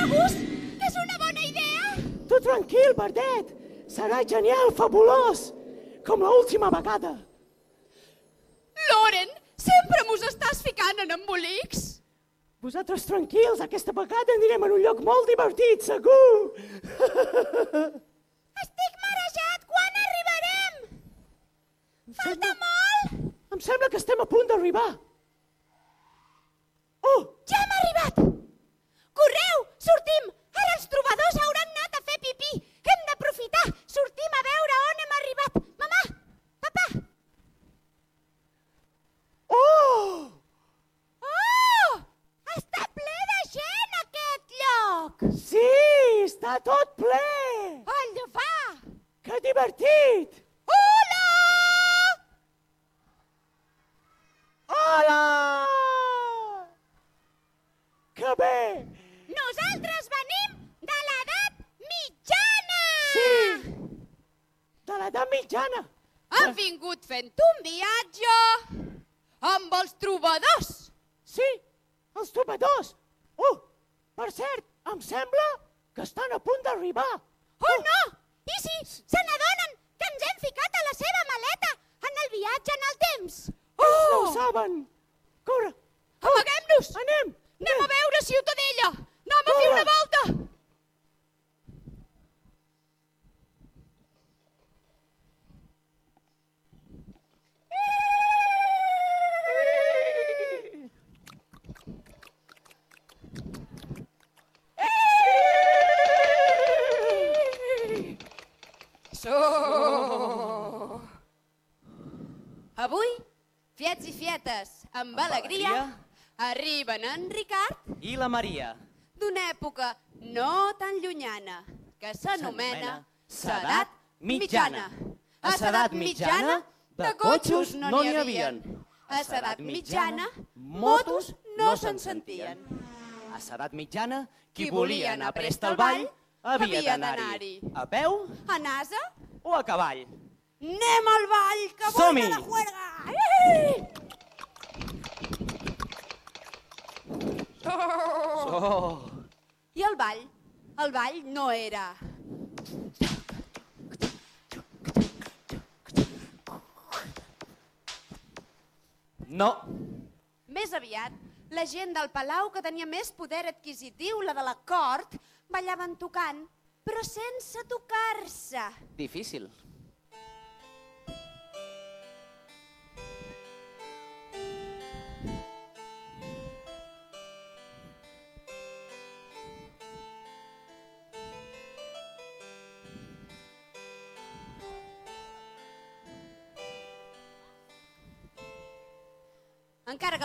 segurs que és una bona idea? Tu tranquil, Verdet. Serà genial, fabulós. Com l'última vegada. Loren, sempre mos estàs ficant en embolics. Vosaltres tranquils, aquesta vegada anirem a un lloc molt divertit, segur. Estic marejat, quan arribarem? Falta molt? Em sembla que estem a punt d'arribar. Oh, Ja hem arribat! Correu, sortim! Ara els trobadors hauran anat a fer pipí. Hem d'aprofitar. Sortim a veure on hem arribat. Mamà, papà. oh! Oh! Està ple de gent aquest lloc. Sí, està tot ple. De fa. Que divertit. Hola! Hola! Que bé! Nosaltres venim de l'edat mitjana. Sí! De l'edat mitjana. Hem vingut fent un viatge amb els trobadors. Sí, els trobadors. Oh, per cert, em sembla que estan a punt d'arribar. Oh, no! I si se n'adonen que ens hem ficat a la seva maleta en el viatge en el temps? Ells no ho saben. Corre. Amaguem-nos! Anem. Anem a veure Ciutadella! Anem a fer una volta! So... Avui, fiets i fietes, amb, Amb alegria, alegria. Arriben en Ricard I la Maria. d'una època no tan llunyana que s'anomena Sedat Mitjana. A Sedat Mitjana, de cotxos no n'hi havien. A Sedat Mitjana, motos no se'n sentien. A s'edat mitjana, qui, volia anar a prest al ball, havia d'anar-hi. A peu A Nasa, o a cavall. anem al ball, que vull a la juerga! Oh, I el ball? El ball no era... no, Més aviat, la gent del palau que tenia més poder adquisitiu, la de la cort, ballaven tocant, però sense tocar-se. difícil.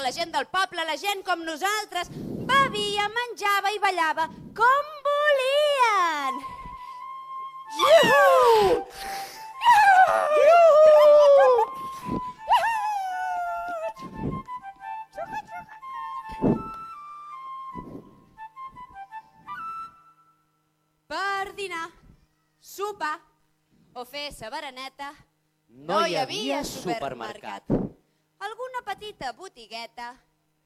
La gent del poble, la gent com nosaltres, bevia, menjava i ballava com volien. Iuhu! Per dinar, sopar o fer sa bereneta No hi havia supermercat. Alguna petita botigueta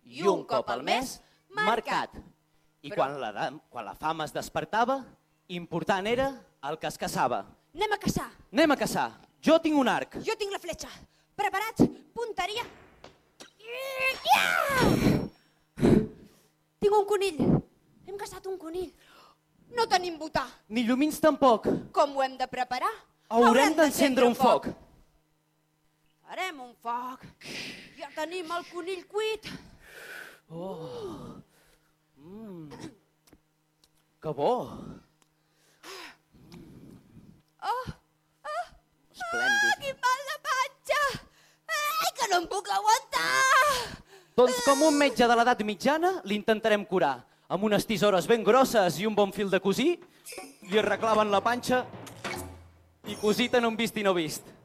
I un cop al mes, mercat. I quan la, quan la fama es despertava, important era el que es caçava. Anem a caçar. Anem a caçar. Jo tinc un arc. Jo tinc la fletxa. Preparats? Punteria? Tinc un conill. Hem caçat un conill. No tenim botà. Ni llumins tampoc. Com ho hem de preparar? Haurem d'encendre un foc. Farem un foc. Ja tenim el conill cuit. Que bo. Oh, Esplèndid. quin mal de panxa! Ai, que no em puc aguantar! Doncs com un metge de l'edat mitjana, l'intentarem curar. Amb unes tisores ben grosses i un bon fil de cosir, li arreglaven la panxa i cosita no hem vist i no vist.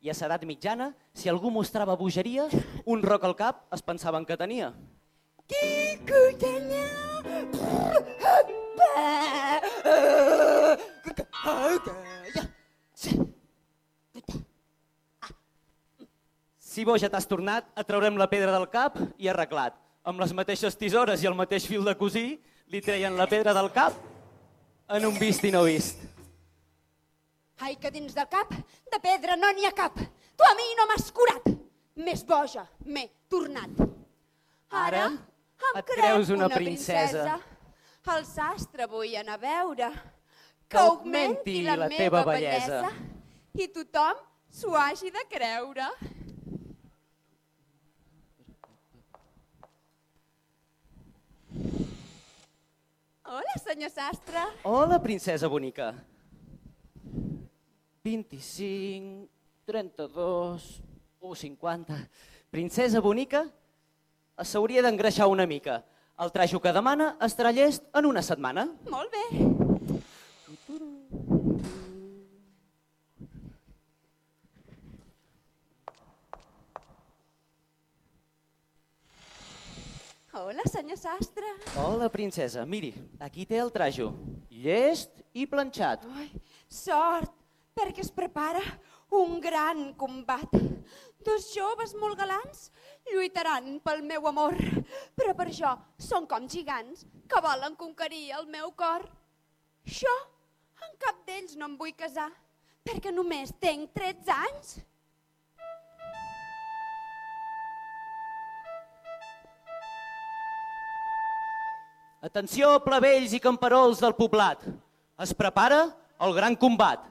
I a l'edat mitjana, si algú mostrava bogeria, un roc al cap es pensaven que tenia. Si bo ja t'has tornat, et traurem la pedra del cap i arreglat. Amb les mateixes tisores i el mateix fil de cosir, li treien la pedra del cap en un vist i no vist. Ai, que dins del cap de pedra no n'hi ha cap. Tu a mi no m'has curat. Més boja m'he tornat. Ara em et creus una princesa. El sastre vull anar a veure. Que augmenti la teva bellesa. I tothom s'ho hagi de creure. Hola, senyor sastre. Hola, princesa bonica. 25, 32, 50... Princesa bonica, s'hauria d'engreixar una mica. El trajo que demana estarà llest en una setmana. Molt bé. Hola, senyor sastre. Hola, princesa. Miri, aquí té el trajo. Llest i planxat. Ai, sort, perquè es prepara un gran combat. Dos joves molt galants lluitaran pel meu amor, però per això són com gegants que volen conquerir el meu cor. Jo, en cap d'ells no em vull casar, perquè només tinc 13 anys. Atenció, plevells i camperols del poblat. Es prepara el gran combat.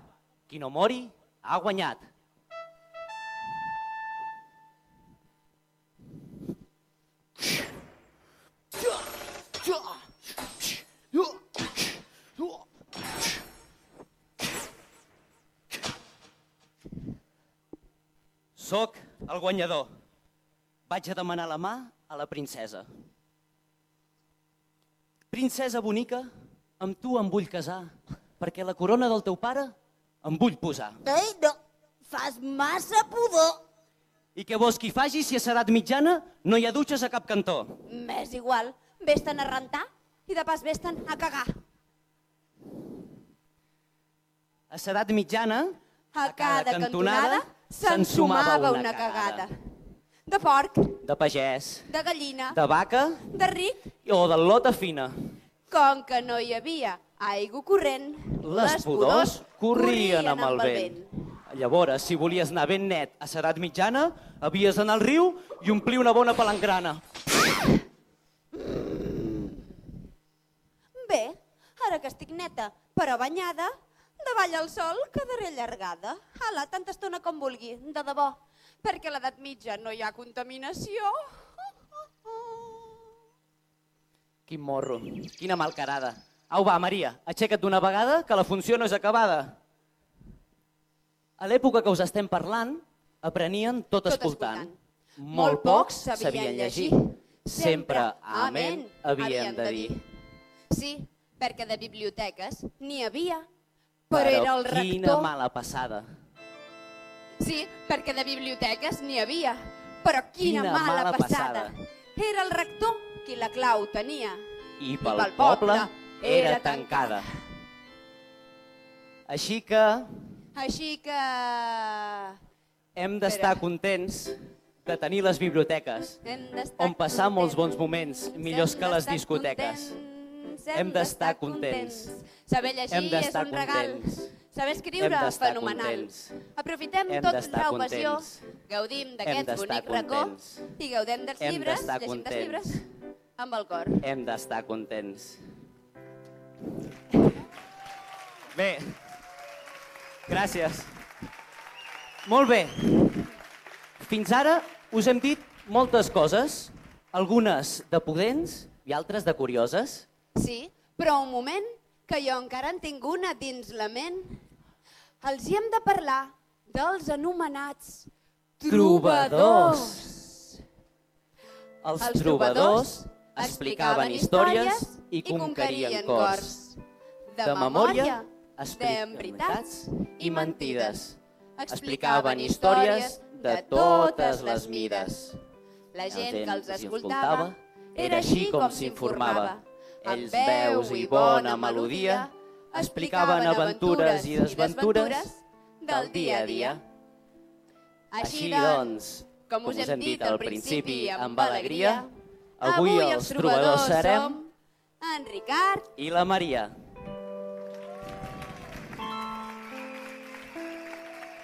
Qui no mori, ha guanyat. Soc el guanyador. Vaig a demanar la mà a la princesa. Princesa bonica, amb tu em vull casar, perquè la corona del teu pare em vull posar. Ei, no, fas massa pudor. I què vols que hi faci si a sedat mitjana no hi ha dutxes a cap cantó? M'és igual, vés-te'n a rentar i de pas vés-te'n a cagar. A sedat mitjana, A cada cantonada se'n sumava una cagada. De porc, De pagès, de gallina, de vaca de ric, o de lota fina. Com que no hi havia aigua corrent, Les pudors corrien amb el vent. Llavors, si volies anar ben net a sedat mitjana, havies d'anar al riu i omplir una bona palangrana. Bé, ara que estic neta, però banyada, davall el sol quedaré allargada. Ala, tanta estona com vulgui, de debò, perquè a l'edat mitja no hi ha contaminació. Quin morro, quina malcarada. Au va, Maria, aixeca't d'una vegada, que la funció no és acabada. A l'època que us estem parlant, aprenien tot, Tot escoltant. escoltant. Molt pocs sabien llegir. Sempre amén havien de dir. Sí, perquè de biblioteques n'hi havia, però, era el quina rector. mala passada. Sí, perquè de biblioteques n'hi havia, però quina, Quina mala, mala passada. passada. Era el rector qui la clau tenia. I pel, pel poble, poble era tancada. Així que Així que... hem d'estar contents de tenir les biblioteques, on passar molts bons contents. moments, millors Hem que les discoteques. contents, Hem d'estar contents. Saber Hem llegir és un regal. contents. Saber escriure, fenomenal. contents. Aprofitem Hem tot d'estar la ocasió, contents. gaudim d'aquest bonic racó contents. i gaudem dels Hem llibres, llegim dels contents. llibres amb el cor. Hem d'estar contents. Bé, gràcies. Molt bé. Fins ara us hem dit moltes coses, algunes de pudents i altres de curioses. Sí, però un moment, que jo encara en tinc una dins la ment. Els hi hem de parlar dels anomenats Trobadors. Els, Els trobadors explicaven històries i conquerien cors. De memòria, expliquen veritats i mentides. Explicaven històries de totes les mides. La gent que els escoltava era així com s'informava. Amb veus i bona melodia explicaven aventures i desventures del dia a dia. Així doncs, com us hem dit al principi amb alegria, avui els trobadors serem en Ricard, I la Maria.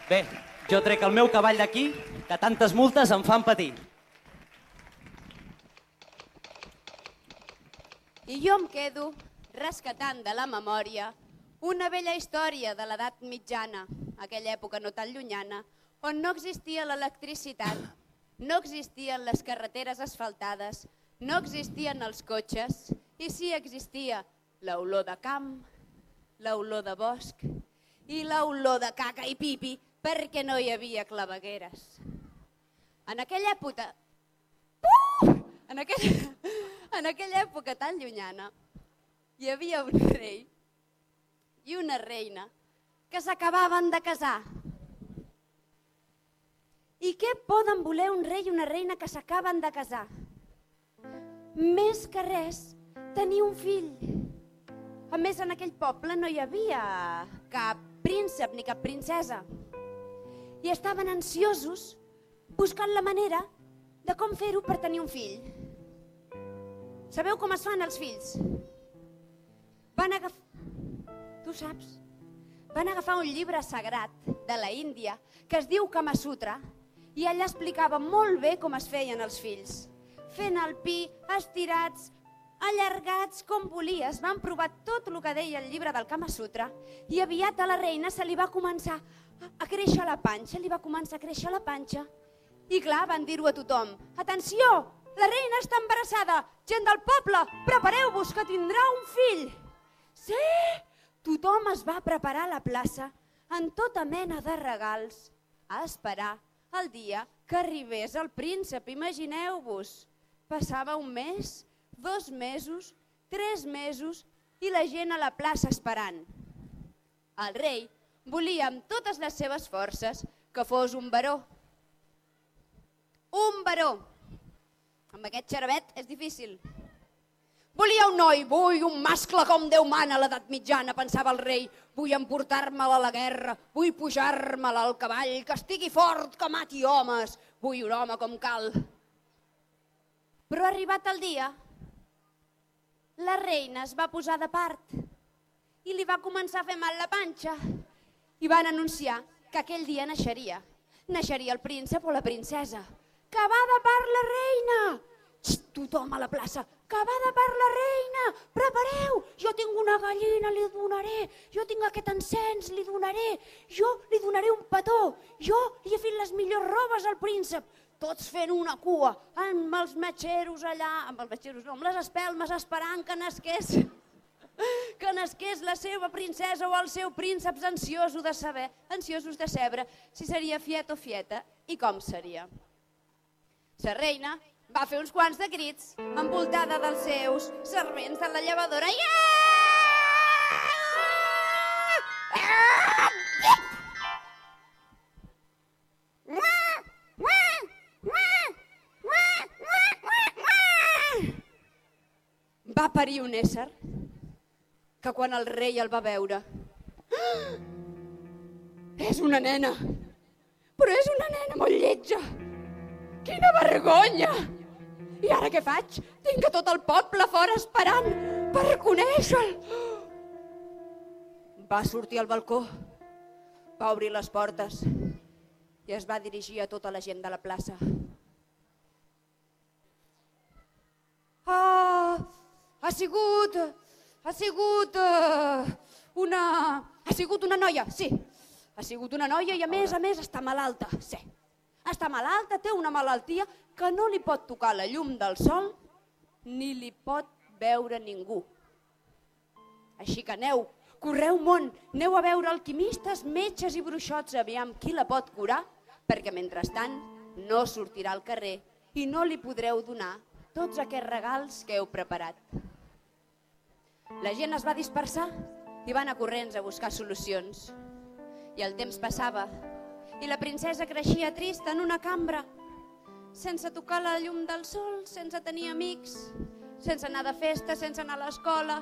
Bé, jo trec el meu cavall d'aquí, que tantes multes em fan patir. i jo em quedo rescatant de la memòria una vella història de l'edat mitjana, aquella època no tan llunyana, on no existia l'electricitat, no existien les carreteres asfaltades, no existien els cotxes i sí existia l'olor de camp, l'olor de bosc i l'olor de caca i pipi perquè no hi havia clavegueres. En aquella època... Uh! En aquella, en aquella època tan llunyana hi havia un rei i una reina que s'acabaven de casar. I què poden voler un rei i una reina que s'acaben de casar? Més que res, tenir un fill. A més, en aquell poble no hi havia cap príncep ni cap princesa. I estaven ansiosos buscant la manera de com fer-ho per tenir un fill. Sabeu com es fan els fills? Van agafar... Tu saps? Van agafar un llibre sagrat de la Índia que es diu Kama Sutra i allà explicava molt bé com es feien els fills. Fent el pi, estirats, allargats com volies. Van provar tot el que deia el llibre del Kama Sutra i aviat a la reina se li va començar a créixer la panxa, li va començar a créixer la panxa. I clar, van dir-ho a tothom. Atenció, la reina està embarassada. Gent del poble, prepareu-vos que tindrà un fill. Sí, tothom es va preparar a la plaça en tota mena de regals a esperar el dia que arribés el príncep. Imagineu-vos, passava un mes, dos mesos, tres mesos i la gent a la plaça esperant. El rei volia amb totes les seves forces que fos un baró. Un baró. Amb aquest xervet és difícil. Volia un noi, vull un mascle com Déu mana a l'edat mitjana, pensava el rei. Vull emportar-me'l a la guerra, vull pujar-me'l al cavall, que estigui fort, que mati homes. Vull un home com cal. Però arribat el dia, la reina es va posar de part i li va començar a fer mal la panxa. I van anunciar que aquell dia naixeria. Naixeria el príncep o la princesa. Que va de part la reina! Xt, tothom a la plaça. Que va de part la reina! Prepareu! Jo tinc una gallina, li donaré. Jo tinc aquest encens, li donaré. Jo li donaré un petó. Jo li he fet les millors robes al príncep. Tots fent una cua, amb els metgeros allà, amb els metgeros no, amb les espelmes esperant que nasqués que nasqués la seva princesa o el seu príncep ansiosos de saber, ansiosos de saber si seria fiet o fieta i com seria. La reina va fer uns quants de crits envoltada dels seus servents de la llevadora. Va parir un ésser que quan el rei el va veure... "Ah! És una nena, però és una nena molt lletja. Quina vergonya! I ara què faig? Tinc a tot el poble fora esperant per conèixer-lo. Va sortir al balcó, va obrir les portes i es va dirigir a tota la gent de la plaça. Ah, ha sigut, ha sigut uh, una, ha sigut una noia, sí. Ha sigut una noia i a més, a més, està malalta, sí. Està malalta, té una malaltia que no li pot tocar la llum del sol ni li pot veure ningú. Així que aneu, correu món, aneu a veure alquimistes, metges i bruixots, aviam qui la pot curar, perquè mentrestant no sortirà al carrer i no li podreu donar tots aquests regals que heu preparat. La gent es va dispersar i va anar corrents a buscar solucions. I el temps passava i la princesa creixia trista en una cambra, sense tocar la llum del sol, sense tenir amics, sense anar de festa, sense anar a l'escola.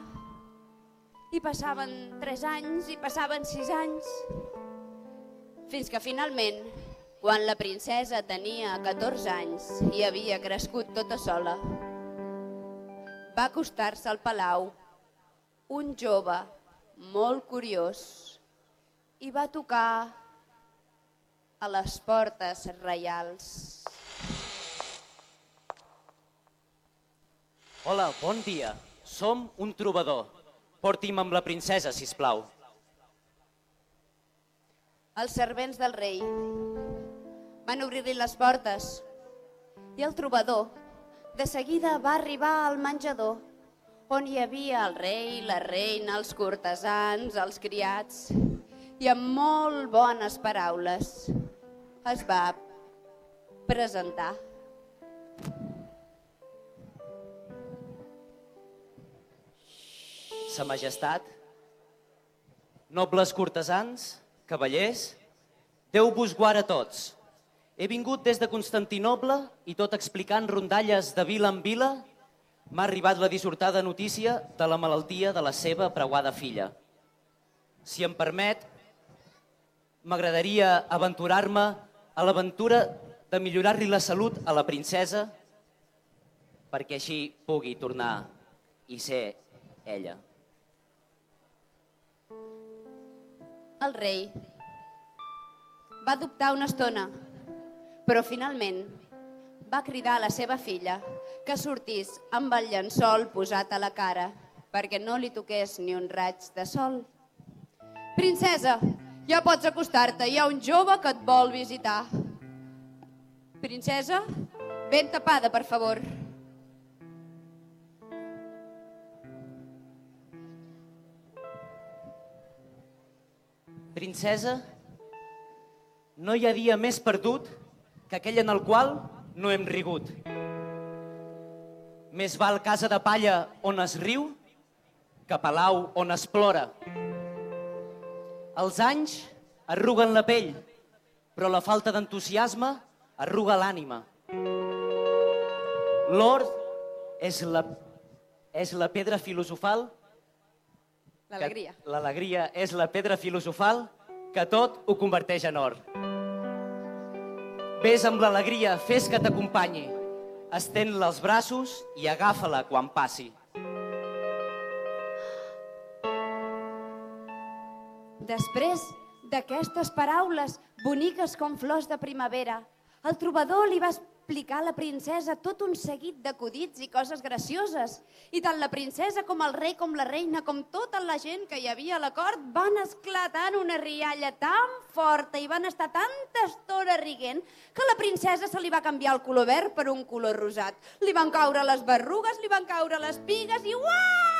I passaven 3 anys, i passaven 6 anys, fins que finalment, quan la princesa tenia 14 anys i havia crescut tota sola, va acostar-se al palau un jove molt curiós i va tocar a les portes reials. Hola, bon dia. Som un trobador. Porti'm amb la princesa, si plau. Els servents del rei van obrir-li les portes i el trobador de seguida va arribar al menjador on hi havia el rei, la reina, els cortesans, els criats i amb molt bones paraules es va presentar. Sa majestat, nobles cortesans, cavallers, Déu vos guard a tots. He vingut des de Constantinoble i tot explicant rondalles de vila en vila, m'ha arribat la dissortada notícia de la malaltia de la seva preuada filla. Si em permet, m'agradaria aventurar-me a l'aventura de millorar-li la salut a la princesa perquè així pugui tornar i ser ella. El rei va dubtar una estona, però finalment va cridar a la seva filla que sortís amb el llençol posat a la cara perquè no li toqués ni un raig de sol. Princesa, ja pots acostar-te, hi ha un jove que et vol visitar. Princesa, ben tapada, per favor. Princesa, no hi ha dia més perdut que aquell en el qual no hem rigut. Més val casa de palla on es riu que palau on es plora. Els anys arruguen la pell, però la falta d'entusiasme arruga l'ànima. L'or és la, és la pedra filosofal L'alegria. L'alegria és la pedra filosofal que tot ho converteix en or. Ves amb l'alegria, fes que t'acompanyi. Estén-la els braços i agafa-la quan passi. Després d'aquestes paraules boniques com flors de primavera, el trobador li va explicar a la princesa tot un seguit d'acudits i coses gracioses. I tant la princesa com el rei com la reina com tota la gent que hi havia a la cort van esclatar en una rialla tan forta i van estar tanta estona riguent que la princesa se li va canviar el color verd per un color rosat. Li van caure les berrugues, li van caure les pigues i uah,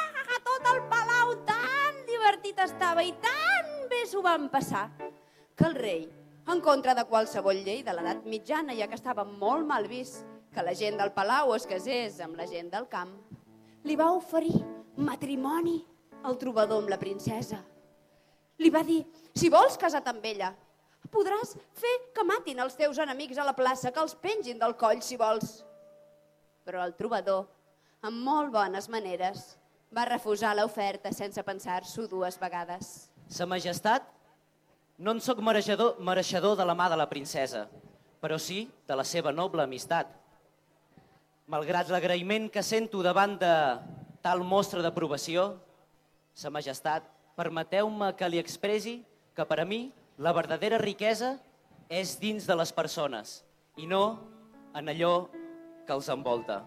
tot el palau tan divertit estava i tan bé s'ho van passar que el rei en contra de qualsevol llei de l'edat mitjana, ja que estava molt mal vist que la gent del palau es casés amb la gent del camp, li va oferir matrimoni al trobador amb la princesa. Li va dir, si vols casar amb ella, podràs fer que matin els teus enemics a la plaça, que els pengin del coll si vols. Però el trobador, amb molt bones maneres, va refusar l'oferta sense pensar-s'ho dues vegades. Sa majestat, no en sóc mereixedor, mereixedor de la mà de la princesa, però sí de la seva noble amistat. Malgrat l'agraïment que sento davant de tal mostra d'aprovació, Sa majestat, permeteu-me que li expressi que per a mi la verdadera riquesa és dins de les persones i no en allò que els envolta.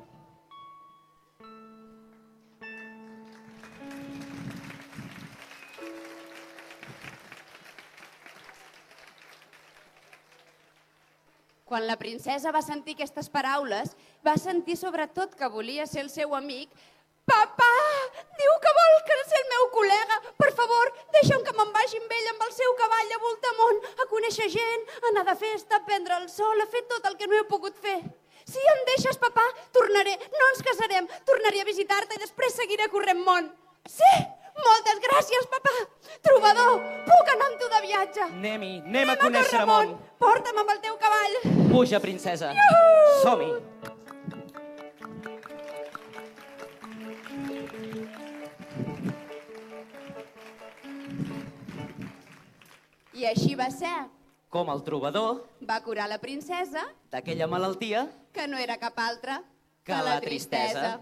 Quan la princesa va sentir aquestes paraules, va sentir sobretot que volia ser el seu amic. Papà, diu que vol que ser el meu col·lega. Per favor, deixa'm que me'n vagi amb ell amb el seu cavall a Voltamont, a conèixer gent, a anar de festa, a prendre el sol, a fer tot el que no he pogut fer. Si em deixes, papà, tornaré, no ens casarem, tornaré a visitar-te i després seguiré corrent món. Sí, moltes gràcies, papà. Trobador, puc anar amb tu de viatge. Anem-hi, anem a conèixer el món. Porta'm amb el teu cavall. Puja, princesa. Som-hi. I així va ser. Com el trobador Va curar la princesa, d'aquella malaltia que no era cap altra que la tristesa.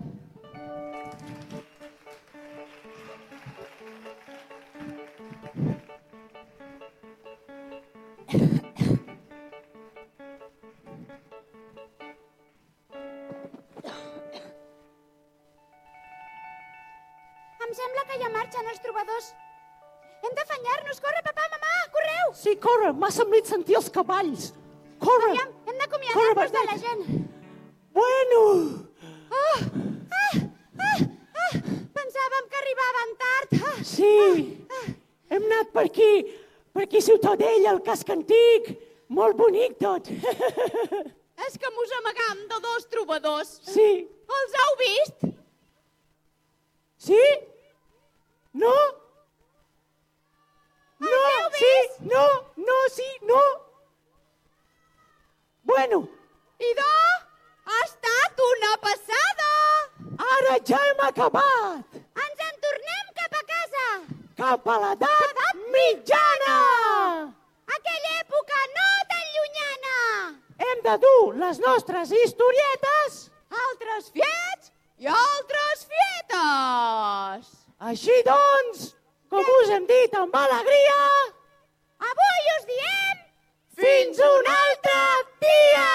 Trobadors. Hem d'afanyar-nos. Corre, papà, mamà, correu! Sí, corre, m'ha semblat sentir els cavalls. Corre. Aviam, hem Corre, d'acomiadar-nos de la gent. Bueno, Oh! Ah! Ah! Ah! Pensàvem que arribaven tard. Ah! sí. Hem anat per aquí, per aquí Ciutadella, el casc antic. Molt bonic tot. És que mos amagam de dos trobadors. Sí. Els heu vist? Sí? No? No, heu sí, no, no, sí, no. Bueno, Idò, ha estat una passada. ara ja hem acabat. Ens en tornem cap a casa. Cap a l'edat mitjana. Aquella època no tan llunyana. Hem de dur les nostres historietes. Altres fiets i altres fietes. Així doncs, com us hem dit amb alegria, avui us diem fins un altre dia!